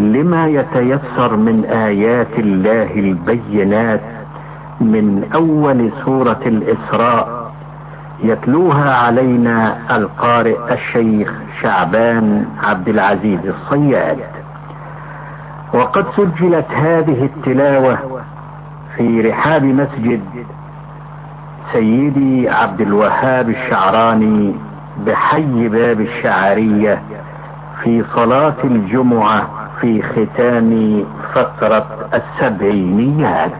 لما يتيسر من آيات الله البينات من أول سورة الإسراء يتلوها علينا القارئ الشيخ شعبان عبد العزيز الصياد. وقد سجلت هذه التلاوة في رحاب مسجد سيدي عبد الوهاب الشعراني بحي باب الشعرية في صلاة الجمعة في ختام فترة السبعينيات.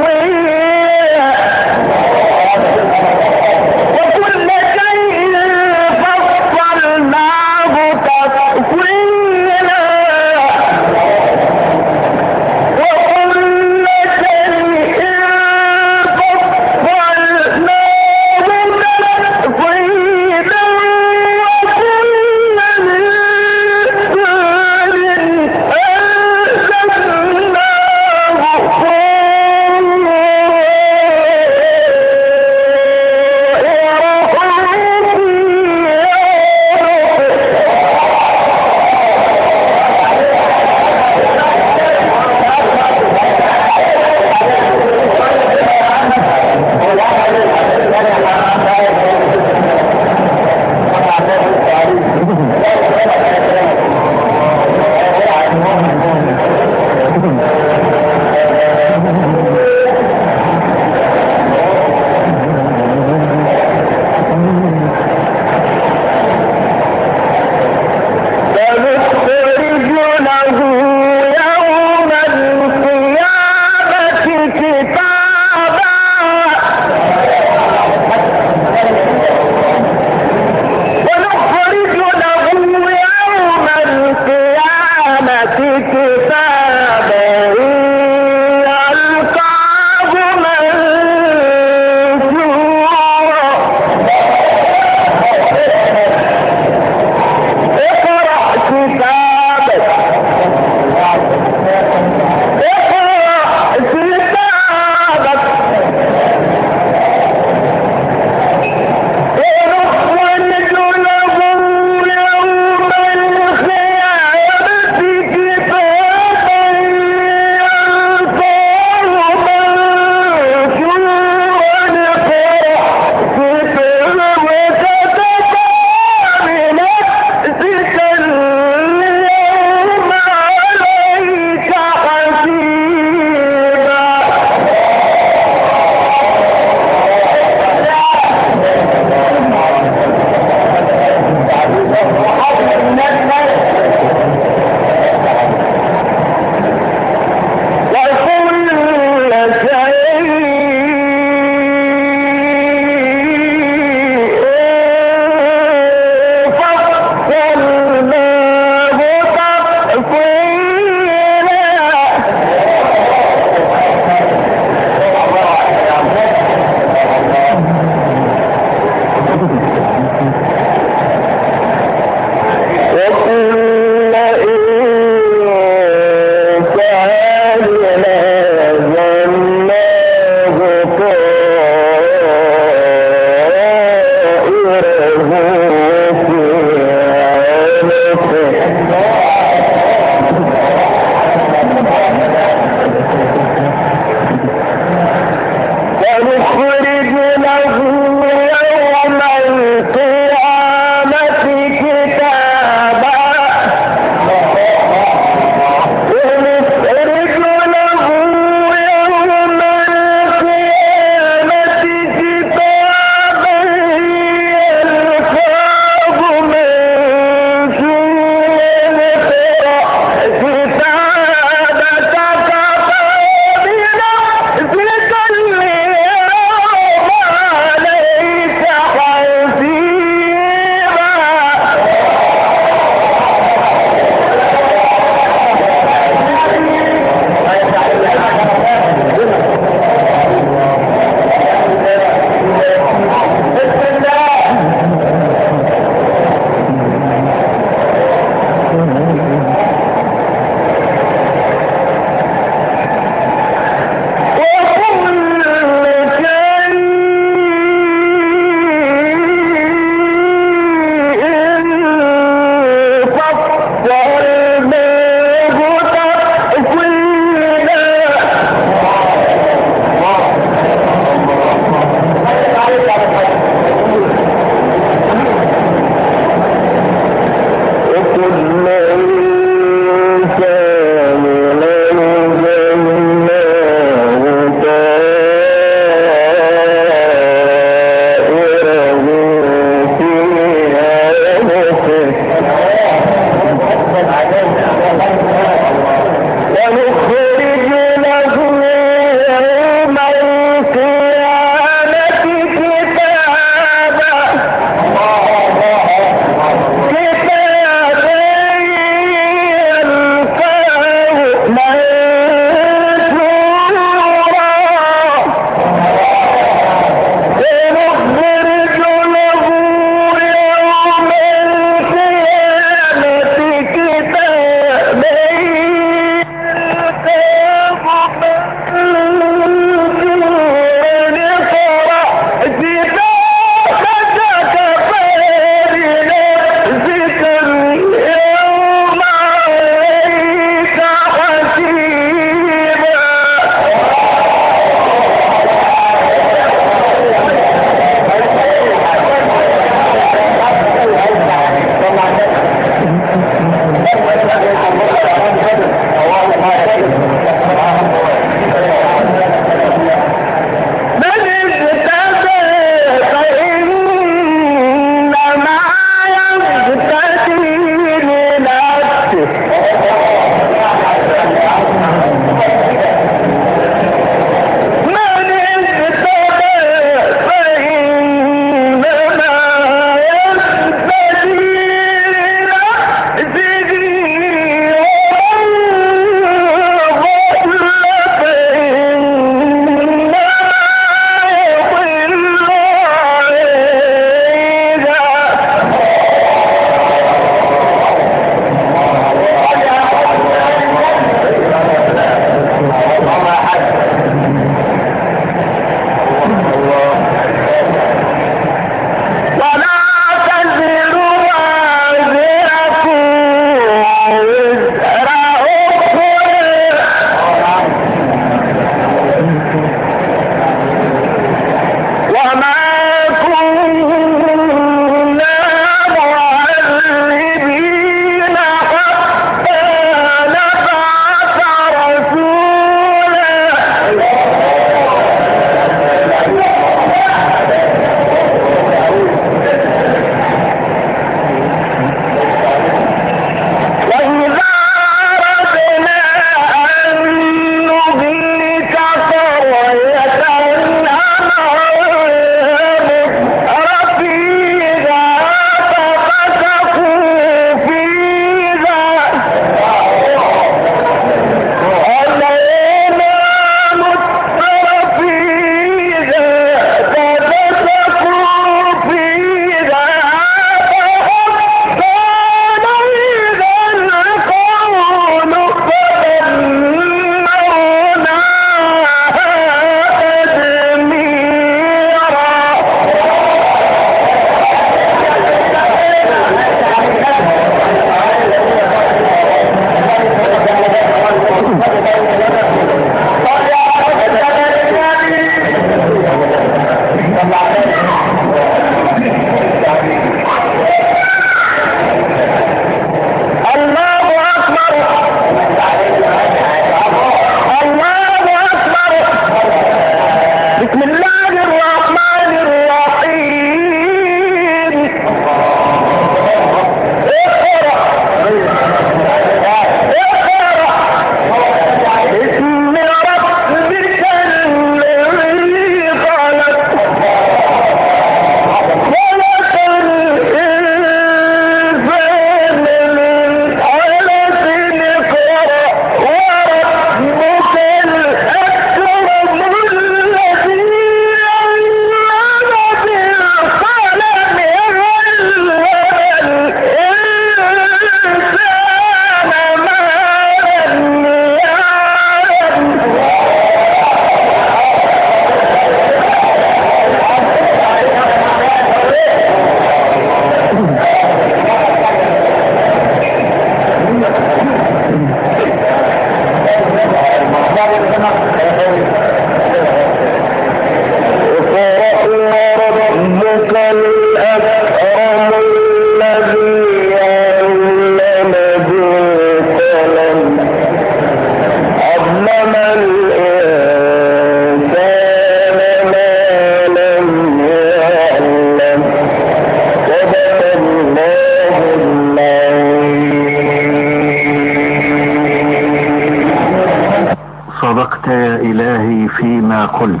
إلهي فيما قلت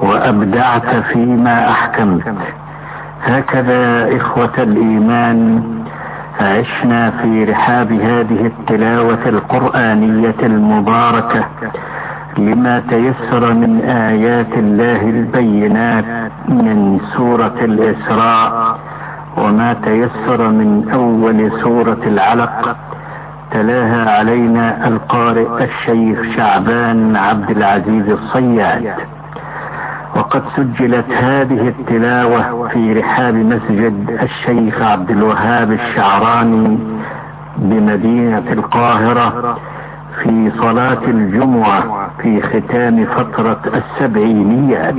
وأبدعت فيما أحكمت. هكذا إخوة الإيمان عشنا في رحاب هذه التلاوة القرآنية المباركة لما تيسر من آيات الله البينات من سورة الإسراء وما تيسر من أول سورة العلق تلاها علينا القارئ الشيخ شعبان عبد العزيز الصياد. وقد سجلت هذه التلاوة في رحاب مسجد الشيخ عبد الوهاب الشعراني بمدينة القاهرة في صلاة الجمعة في ختام فترة السبعينيات.